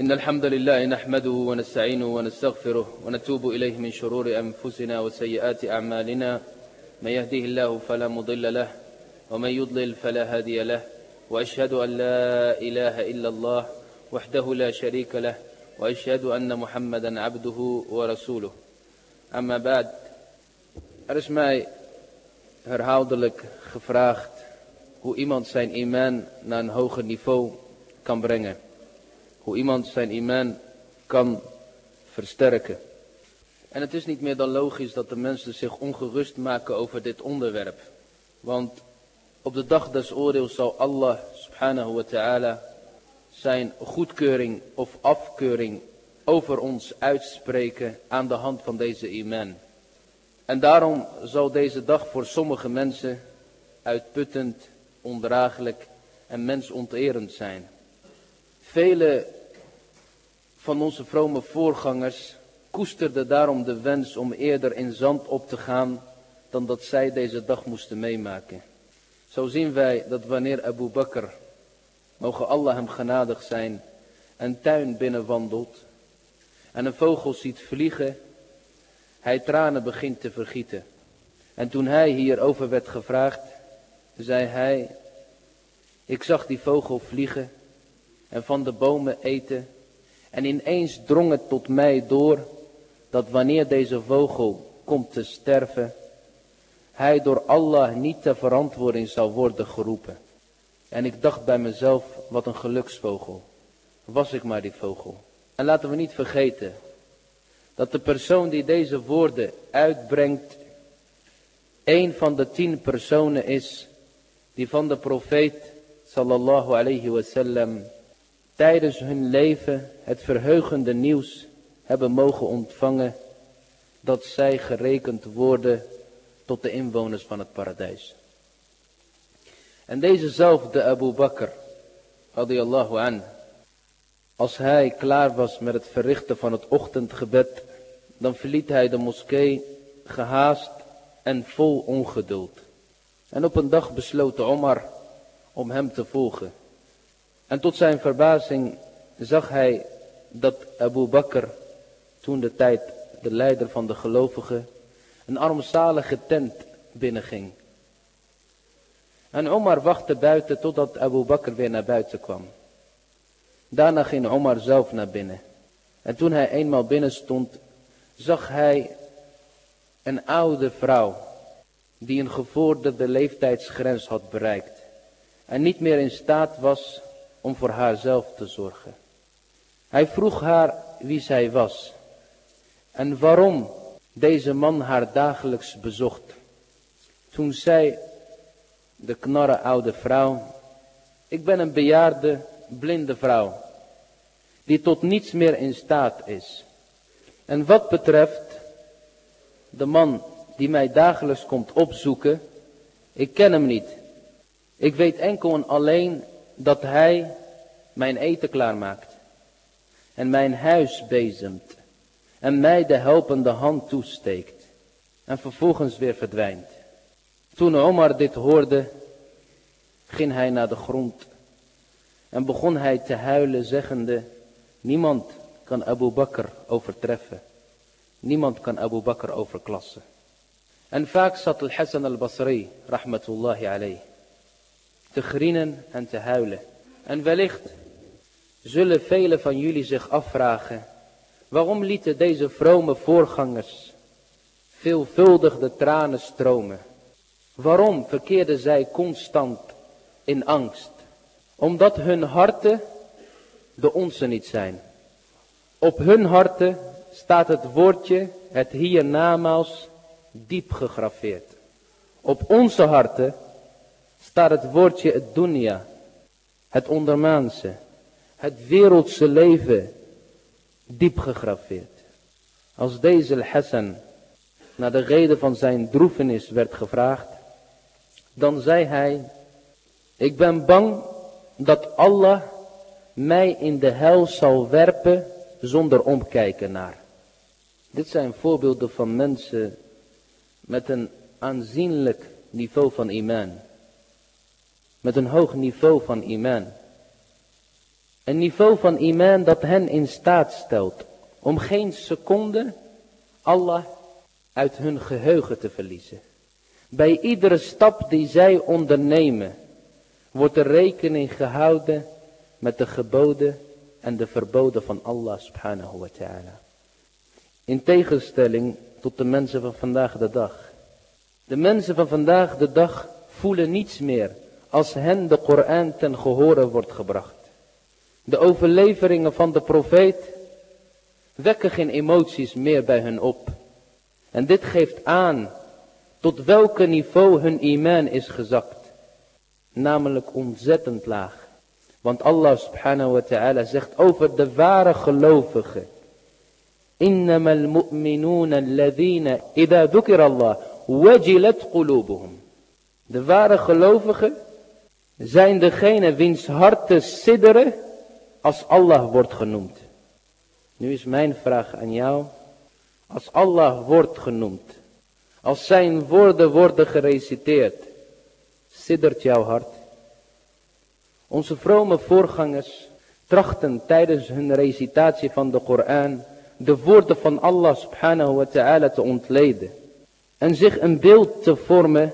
إن الحمد لله نحمده ونستعينه ونستغفره ونتوب إليه من شرور أنفسنا وسيئات أعمالنا من يهديه الله فلا مضل له ومن يضلل فلا هادي له وأشهد أن لا إله إلا الله وحده لا شريك له وأشهد أن محمدا عبده ورسوله أما بعد Er herhaaldelijk gevraagd hoe iemand zijn iman naar een hoger niveau kan brengen. Hoe iemand zijn iman kan versterken. En het is niet meer dan logisch dat de mensen zich ongerust maken over dit onderwerp. Want op de dag des oordeels zal Allah subhanahu wa ta'ala zijn goedkeuring of afkeuring over ons uitspreken aan de hand van deze iman. En daarom zal deze dag voor sommige mensen uitputtend, ondraaglijk en mensonterend zijn. Vele van onze vrome voorgangers koesterden daarom de wens om eerder in zand op te gaan dan dat zij deze dag moesten meemaken. Zo zien wij dat wanneer Abu Bakr, mogen Allah hem genadig zijn, een tuin binnenwandelt en een vogel ziet vliegen, hij tranen begint te vergieten. En toen hij hierover werd gevraagd, zei hij, ik zag die vogel vliegen en van de bomen eten. En ineens drong het tot mij door dat wanneer deze vogel komt te sterven, hij door Allah niet ter verantwoording zal worden geroepen. En ik dacht bij mezelf, wat een geluksvogel. Was ik maar die vogel. En laten we niet vergeten dat de persoon die deze woorden uitbrengt, een van de tien personen is die van de profeet sallallahu alayhi wasallam tijdens hun leven het verheugende nieuws hebben mogen ontvangen dat zij gerekend worden tot de inwoners van het paradijs. En dezezelfde Abu Bakr, radiyallahu an, als hij klaar was met het verrichten van het ochtendgebed, dan verliet hij de moskee gehaast en vol ongeduld. En op een dag besloot Omar om hem te volgen. En tot zijn verbazing zag hij dat Abu Bakr, toen de tijd de leider van de gelovigen, een armzalige tent binnenging. En Omar wachtte buiten totdat Abu Bakr weer naar buiten kwam. Daarna ging Omar zelf naar binnen. En toen hij eenmaal binnen stond, zag hij een oude vrouw die een gevorderde leeftijdsgrens had bereikt en niet meer in staat was om voor haarzelf te zorgen. Hij vroeg haar wie zij was en waarom deze man haar dagelijks bezocht. Toen zei de knarre oude vrouw, ik ben een bejaarde, blinde vrouw, die tot niets meer in staat is. En wat betreft de man die mij dagelijks komt opzoeken, ik ken hem niet. Ik weet enkel en alleen dat hij mijn eten klaarmaakt en mijn huis bezemt en mij de helpende hand toesteekt en vervolgens weer verdwijnt. Toen Omar dit hoorde, ging hij naar de grond en begon hij te huilen zeggende, niemand kan Abu Bakr overtreffen. Niemand kan Abu Bakr overklassen. En vaak zat al-Hassan al-Basri, rahmatullahi alayh, te grienen en te huilen. En wellicht zullen velen van jullie zich afvragen, waarom lieten deze vrome voorgangers veelvuldig de tranen stromen? Waarom verkeerden zij constant in angst? Omdat hun harten de onze niet zijn. Op hun harten staat het woordje, het hiernamaals, diep gegraveerd. Op onze harten staat het woordje het dunya, het ondermaanse, het wereldse leven, diep gegraveerd. Als deze Hassan naar de reden van zijn droefenis werd gevraagd, dan zei hij, ik ben bang dat Allah mij in de hel zal werpen zonder omkijken naar. Dit zijn voorbeelden van mensen met een aanzienlijk niveau van iman. Met een hoog niveau van iman. Een niveau van iman dat hen in staat stelt om geen seconde Allah uit hun geheugen te verliezen. Bij iedere stap die zij ondernemen, wordt er rekening gehouden met de geboden en de verboden van Allah subhanahu wa ta'ala. In tegenstelling tot de mensen van vandaag de dag. De mensen van vandaag de dag voelen niets meer als hen de Koran ten gehore wordt gebracht. De overleveringen van de profeet wekken geen emoties meer bij hun op. En dit geeft aan tot welke niveau hun iman is gezakt. Namelijk ontzettend laag. Want Allah subhanahu wa ta'ala zegt over de ware gelovigen. إنما المؤمنون الذين إذا ذكر الله وجلت قلوبهم. De ware gelovigen zijn degene wiens harten sidderen als Allah wordt genoemd. Nu is mijn vraag aan jou. Als Allah wordt genoemd. Als zijn woorden worden gereciteerd. Siddert jouw hart. Onze vrome voorgangers trachten tijdens hun recitatie van de Koran de woorden van Allah subhanahu wa ta'ala te ontleden. En zich een beeld te vormen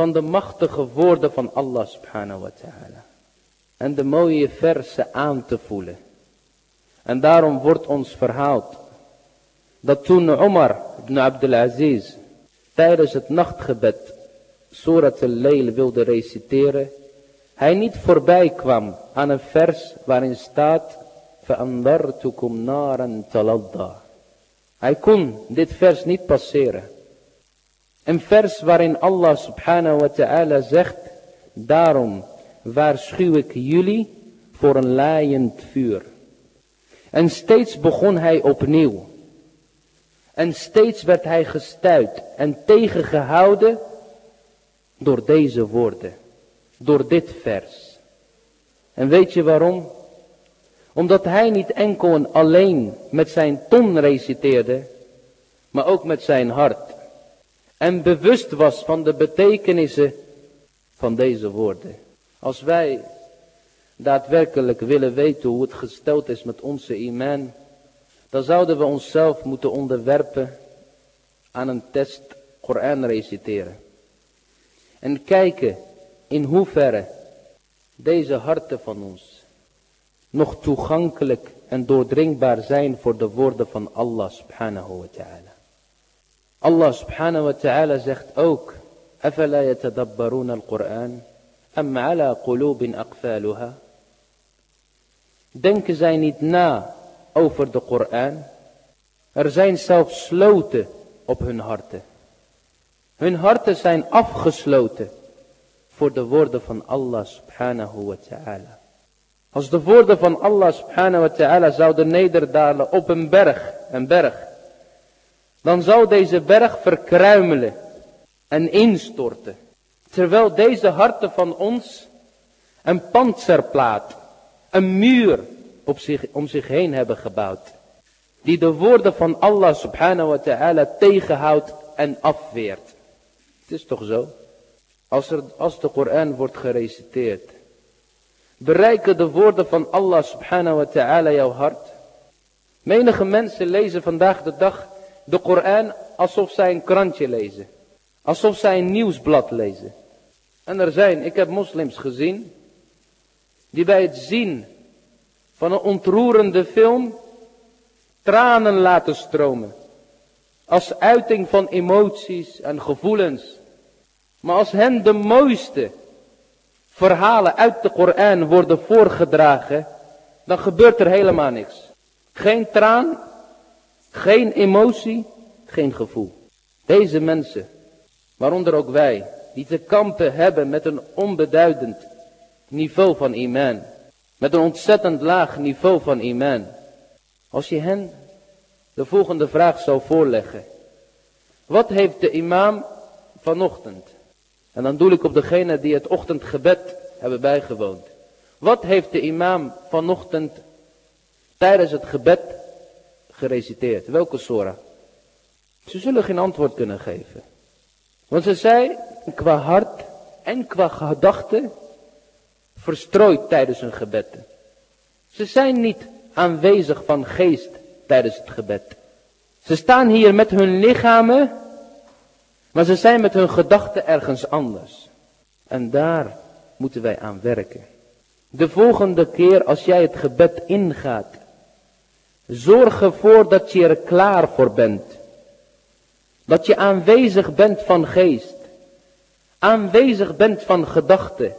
van de machtige woorden van Allah subhanahu wa ta'ala. En de mooie versen aan te voelen. En daarom wordt ons verhaald dat toen Omar ibn Abdulaziz tijdens het nachtgebed Surat al-Layl wilde reciteren, hij niet voorbij kwam aan een vers waarin staat فَأَنْذَرْتُكُمْ نَارًا تَلَظَّى Hij kon dit vers niet passeren. Een vers waarin Allah subhanahu wa ta'ala zegt, daarom waarschuw ik jullie voor een laaiend vuur. En steeds begon hij opnieuw. En steeds werd hij gestuit en tegengehouden door deze woorden. Door dit vers. En weet je waarom? Omdat hij niet enkel en alleen met zijn ton reciteerde, maar ook met zijn hart. En bewust was van de betekenissen van deze woorden. Als wij daadwerkelijk willen weten hoe het gesteld is met onze iman, dan zouden we onszelf moeten onderwerpen aan een test Koran reciteren. En kijken in hoeverre deze harten van ons nog toegankelijk en doordringbaar zijn voor de woorden van Allah subhanahu wa ta'ala. Allah subhanahu wa ta'ala zegt ook, أفلا يتدبرون القرآن أم على قلوب أقفالها Denken zij niet na over de Koran? Er zijn zelfs sloten op hun harten. Hun harten zijn afgesloten voor de woorden van Allah subhanahu wa ta'ala. Als de woorden van Allah subhanahu wa ta'ala zouden nederdalen op een berg, een berg, dan zou deze berg verkruimelen en instorten. Terwijl deze harten van ons een panzerplaat, een muur op zich, om zich heen hebben gebouwd. Die de woorden van Allah subhanahu wa ta'ala tegenhoudt en afweert. Het is toch zo? Als, er, als de Koran wordt gereciteerd. Bereiken de woorden van Allah subhanahu wa ta'ala jouw hart? Menige mensen lezen vandaag de dag de Koran alsof zij een krantje lezen. Alsof zij een nieuwsblad lezen. En er zijn, ik heb moslims gezien, die bij het zien van een ontroerende film tranen laten stromen. Als uiting van emoties en gevoelens. Maar als hen de mooiste verhalen uit de Koran worden voorgedragen, dan gebeurt er helemaal niks. Geen traan, geen emotie, geen gevoel. Deze mensen, waaronder ook wij, die te kampen hebben met een onbeduidend niveau van iman. Met een ontzettend laag niveau van iman. Als je hen de volgende vraag zou voorleggen. Wat heeft de imam vanochtend? En dan doe ik op degene die het ochtendgebed hebben bijgewoond. Wat heeft de imam vanochtend tijdens het gebed gereciteerd? Welke sora? Ze zullen geen antwoord kunnen geven. Want ze zei qua hart en qua gedachten verstrooid tijdens hun gebed. Ze zijn niet aanwezig van geest tijdens het gebed. Ze staan hier met hun lichamen, maar ze zijn met hun gedachten ergens anders. En daar moeten wij aan werken. De volgende keer als jij het gebed ingaat, zorg ervoor dat je er klaar voor bent. Dat je aanwezig bent van geest. Aanwezig bent van gedachten.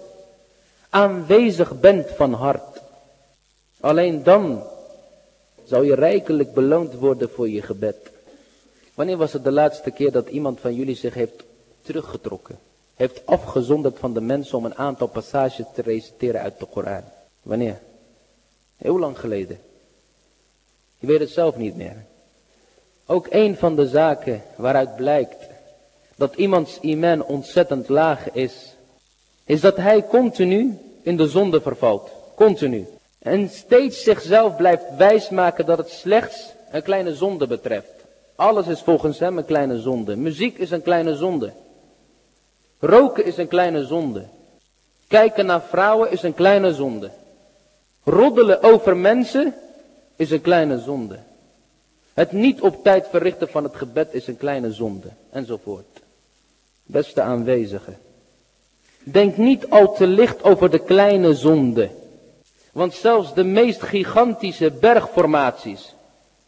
Aanwezig bent van hart. Alleen dan zou je rijkelijk beloond worden voor je gebed. Wanneer was het de laatste keer dat iemand van jullie zich heeft teruggetrokken? Heeft afgezonderd van de mensen om een aantal passages te reciteren uit de Koran? Wanneer? Heel lang geleden. Je weet het zelf niet meer. Ook een van de zaken waaruit blijkt dat iemands iman ontzettend laag is, is dat hij continu in de zonde vervalt. Continu. En steeds zichzelf blijft wijsmaken dat het slechts een kleine zonde betreft. Alles is volgens hem een kleine zonde. Muziek is een kleine zonde. Roken is een kleine zonde. Kijken naar vrouwen is een kleine zonde. Roddelen over mensen is een kleine zonde. Het niet op tijd verrichten van het gebed is een kleine zonde. Enzovoort. Beste aanwezigen. Denk niet al te licht over de kleine zonde. Want zelfs de meest gigantische bergformaties,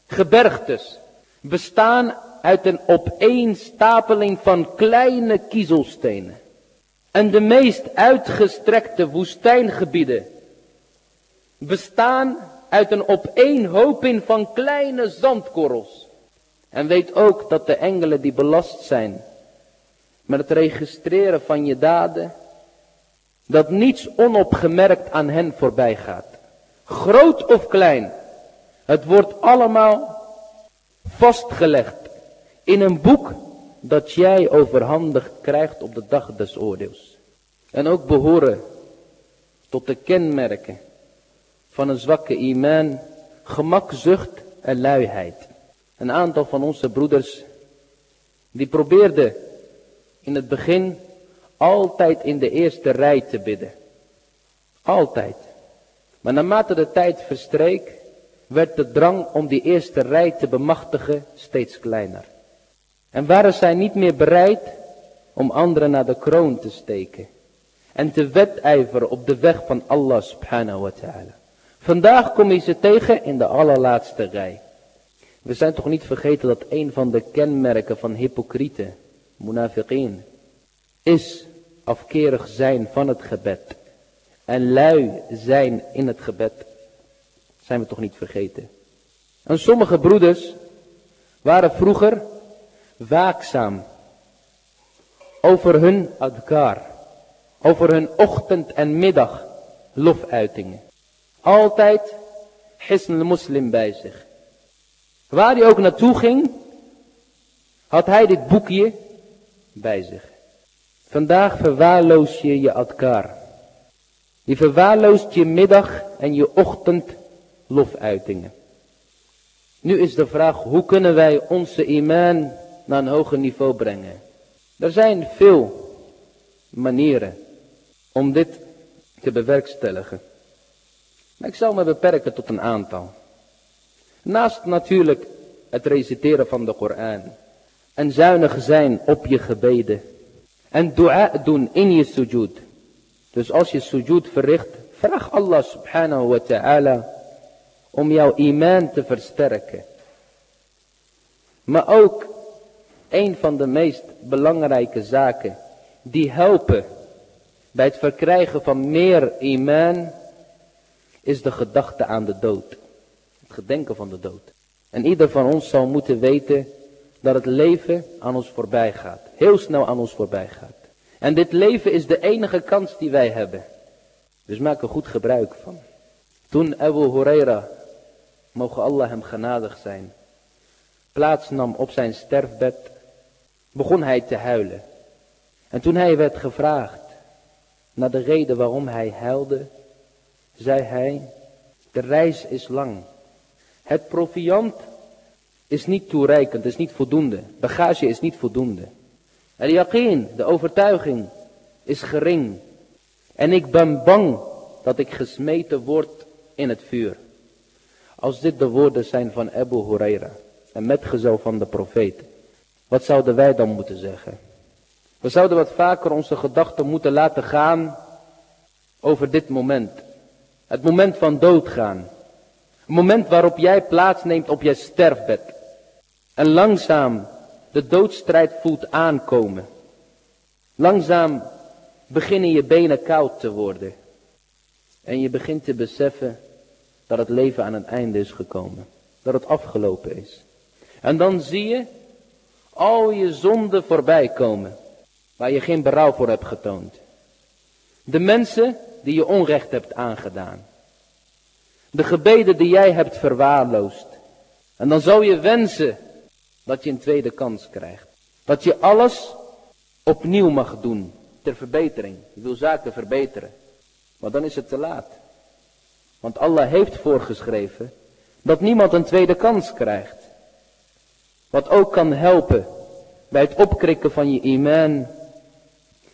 gebergtes, bestaan uit een opeenstapeling van kleine kiezelstenen. En de meest uitgestrekte woestijngebieden bestaan uit een opeenhoping van kleine zandkorrels. En weet ook dat de engelen die belast zijn met het registreren van je daden, dat niets onopgemerkt aan hen voorbij gaat. Groot of klein, het wordt allemaal vastgelegd in een boek dat jij overhandigd krijgt op de dag des oordeels. En ook behoren tot de kenmerken van een zwakke imaan, gemakzucht en luiheid. Een aantal van onze broeders, die probeerden in het begin altijd in de eerste rij te bidden. Altijd. Maar naarmate de tijd verstreek, werd de drang om die eerste rij te bemachtigen steeds kleiner. En waren zij niet meer bereid om anderen naar de kroon te steken. En te wedijveren op de weg van Allah subhanahu wa ta'ala. Vandaag kom je ze tegen in de allerlaatste rij. We zijn toch niet vergeten dat een van de kenmerken van hypocrieten, munafiqeen, is afkerig zijn van het gebed. En lui zijn in het gebed. Zijn we toch niet vergeten. En sommige broeders waren vroeger waakzaam over hun adkar. Over hun ochtend en middag lofuitingen. Altijd hisn moslim bij zich. Waar hij ook naartoe ging, had hij dit boekje bij zich. Vandaag verwaarloos je je adkar. Je verwaarloost je middag en je ochtend lofuitingen. Nu is de vraag, hoe kunnen wij onze imaan naar een hoger niveau brengen? Er zijn veel manieren om dit te bewerkstelligen. Maar ik zal me beperken tot een aantal. Naast natuurlijk het reciteren van de Koran. En zuinig zijn op je gebeden. En dua doen in je sujud. Dus als je sujud verricht, vraag Allah subhanahu wa ta'ala om jouw iman te versterken. Maar ook een van de meest belangrijke zaken die helpen bij het verkrijgen van meer iman is de gedachte aan de dood. Het gedenken van de dood. En ieder van ons zal moeten weten dat het leven aan ons voorbij gaat. Heel snel aan ons voorbij gaat. En dit leven is de enige kans die wij hebben. Dus maak er goed gebruik van. Toen Abu Huraira, mogen Allah hem genadig zijn, plaats nam op zijn sterfbed, begon hij te huilen. En toen hij werd gevraagd naar de reden waarom hij huilde, zei hij, de reis is lang. Het proviand is niet toereikend, is niet voldoende. Bagage is niet voldoende. El yaqeen, de overtuiging, is gering. En ik ben bang dat ik gesmeten word in het vuur. Als dit de woorden zijn van Abu Huraira, een metgezel van de profeet, wat zouden wij dan moeten zeggen? We zouden wat vaker onze gedachten moeten laten gaan over dit moment. Het moment van doodgaan. Een moment waarop jij plaatsneemt op je sterfbed. En langzaam de doodstrijd voelt aankomen. Langzaam beginnen je benen koud te worden. En je begint te beseffen dat het leven aan een einde is gekomen. Dat het afgelopen is. En dan zie je al je zonden voorbij komen. Waar je geen berouw voor hebt getoond. De mensen die je onrecht hebt aangedaan. De gebeden die jij hebt verwaarloosd. En dan zou je wensen dat je een tweede kans krijgt. Dat je alles opnieuw mag doen ter verbetering. Je wil zaken verbeteren. Maar dan is het te laat. Want Allah heeft voorgeschreven dat niemand een tweede kans krijgt. Wat ook kan helpen bij het opkrikken van je iman,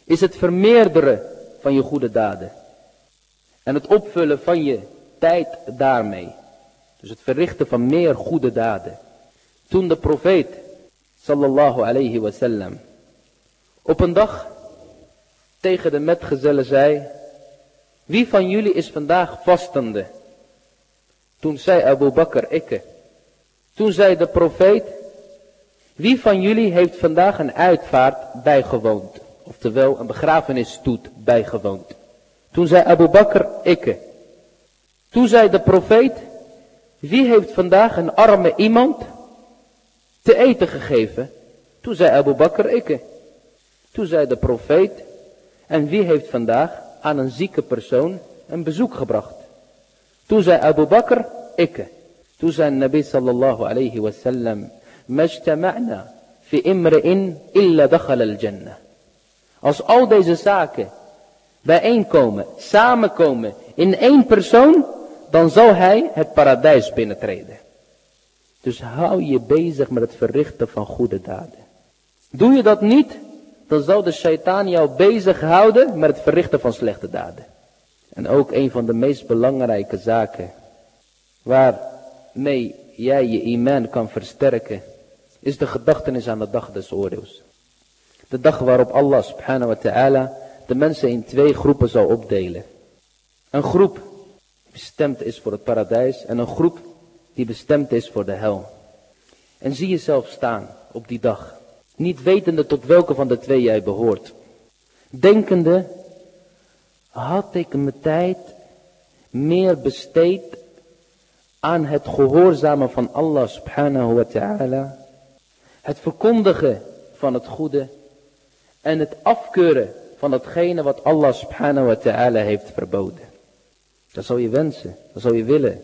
is het vermeerderen van je goede daden. En het opvullen van je tijd daarmee. Dus het verrichten van meer goede daden. Toen de profeet, sallallahu alayhi wasallam, op een dag tegen de metgezellen zei, wie van jullie is vandaag vastende? Toen zei Abu Bakr, ikke. Toen zei de profeet, wie van jullie heeft vandaag een uitvaart bijgewoond? Oftewel een begrafenisstoet bijgewoond. Toen zei Abu Bakr, ikke. Toen zei de profeet, wie heeft vandaag een arme iemand te eten gegeven? Toen zei Abu Bakr, ikke. Toen zei de profeet, en wie heeft vandaag aan een zieke persoon een bezoek gebracht? Toen zei Abu Bakr, ikke. Toen zei Nabi sallallahu alayhi wa sallam, majtama'na fi imri'in illa dakhala al-jannah. Als al deze zaken bijeenkomen, samenkomen in één persoon, dan zal hij het paradijs binnentreden. Dus hou je bezig met het verrichten van goede daden. Doe je dat niet, dan zal de shaitaan jou bezighouden met het verrichten van slechte daden. En ook een van de meest belangrijke zaken waarmee jij je iman kan versterken, is de gedachtenis aan de dag des oordeels. De dag waarop Allah subhanahu wa ta'ala de mensen in twee groepen zal opdelen. Een groep bestemd is voor het paradijs en een groep die bestemd is voor de hel. En zie jezelf staan op die dag. Niet wetende tot welke van de twee jij behoort. Denkende, had ik mijn tijd meer besteed aan het gehoorzamen van Allah subhanahu wa ta'ala. Het verkondigen van het goede. En het afkeuren van datgene wat Allah subhanahu wa ta'ala heeft verboden. Dat zou je wensen, dat zou je willen.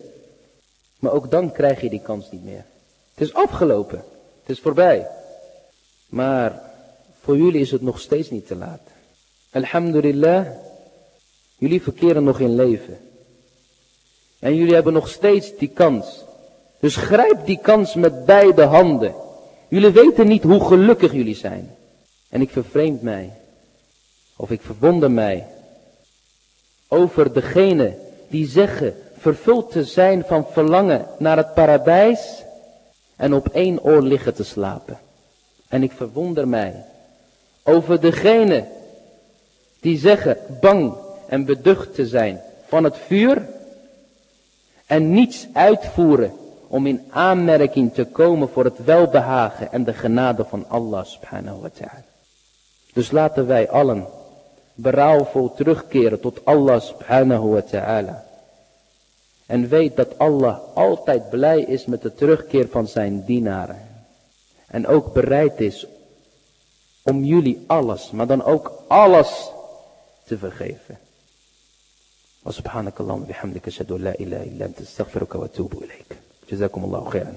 Maar ook dan krijg je die kans niet meer. Het is afgelopen, het is voorbij. Maar voor jullie is het nog steeds niet te laat. Alhamdulillah, jullie verkeren nog in leven. En jullie hebben nog steeds die kans. Dus grijp die kans met beide handen. Jullie weten niet hoe gelukkig jullie zijn. En ik vervreemd mij. Of ik verwonder mij. Over degene die zeggen vervuld te zijn van verlangen naar het paradijs. En op één oor liggen te slapen. En ik verwonder mij over degene die zeggen bang en beducht te zijn van het vuur en niets uitvoeren om in aanmerking te komen voor het welbehagen en de genade van Allah subhanahu wa ta'ala. Dus laten wij allen berouwvol terugkeren tot Allah subhanahu wa ta'ala. En weet dat Allah altijd blij is met de terugkeer van zijn dienaren. En ook bereid is om jullie alles, maar dan ook alles te vergeven. وسبحانك اللهم وبحمدك اشهد ان لا اله الا انت استغفرك واتوب اليك جزاكم الله خيرا